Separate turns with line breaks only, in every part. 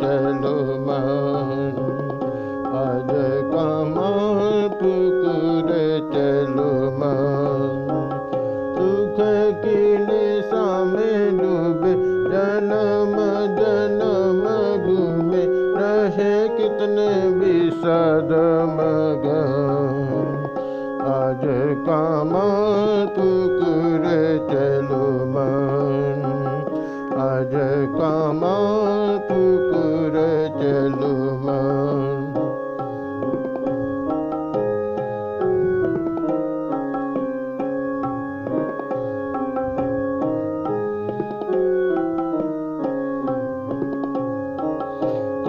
चलो मान आज कमाल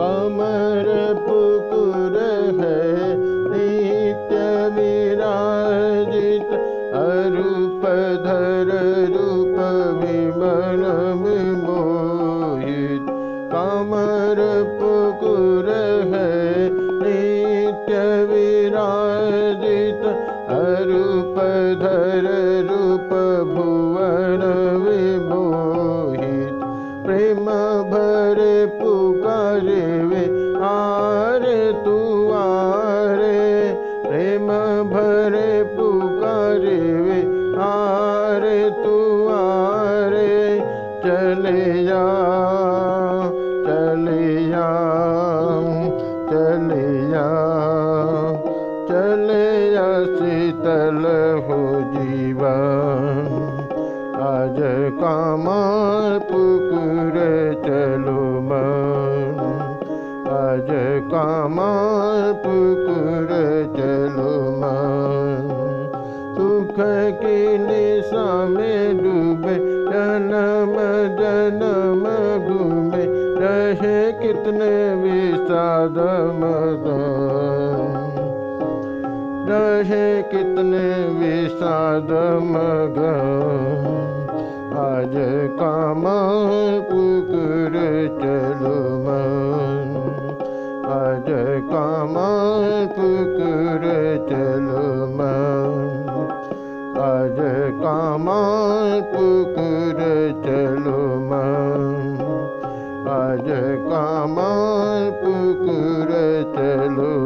कमर पुकुर है, नित्य विराजित अरूप धर रूप विमल विमोहित। कमर पुकुर है, नित्य विराजित अरूप धर रूप भरे पुकारे वे आरे तू आरे चले जा चले जा चले जा चले जा शीतल हो जीवन। आज कामाल पुकुर चलो मन। आज कामाल पुकुर में डूबे, जन्म जन्म घूमे, रहे कितने विषाद मदन। रहे कितने विषाद मगन आज कामाल पुकुर चलो मन। आज कामाल पुकुर चलो मन। कर चलो चल आज कम कुक् चलो